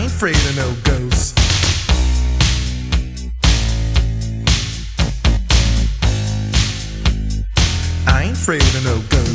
I ain't afraid of no ghosts. I ain't afraid of no ghosts.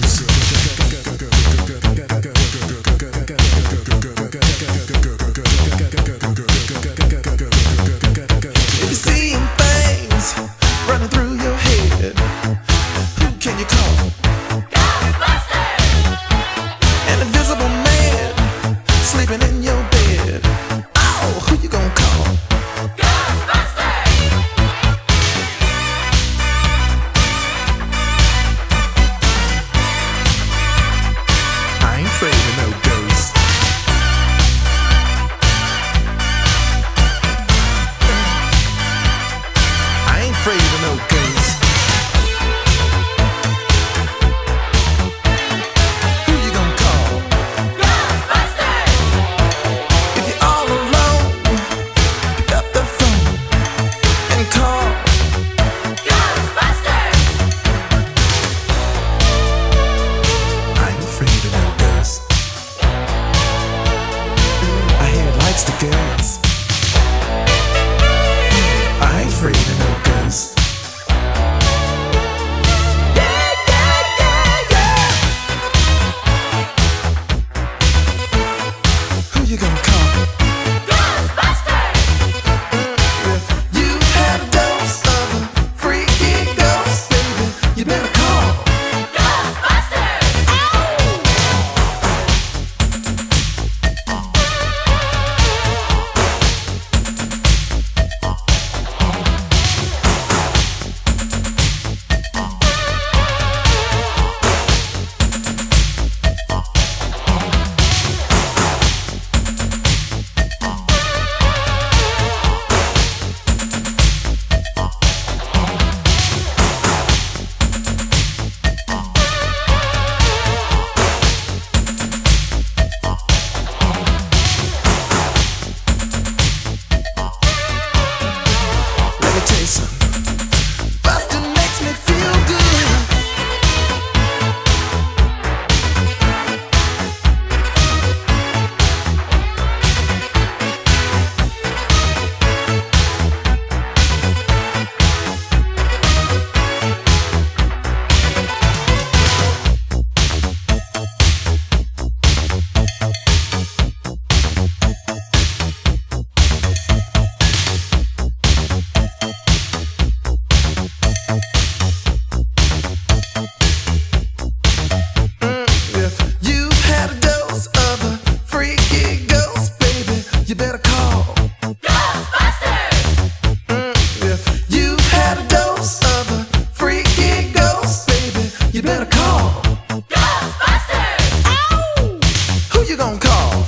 you gonna call?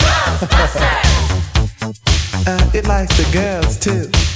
Ghostbusters! uh, it likes the girls too.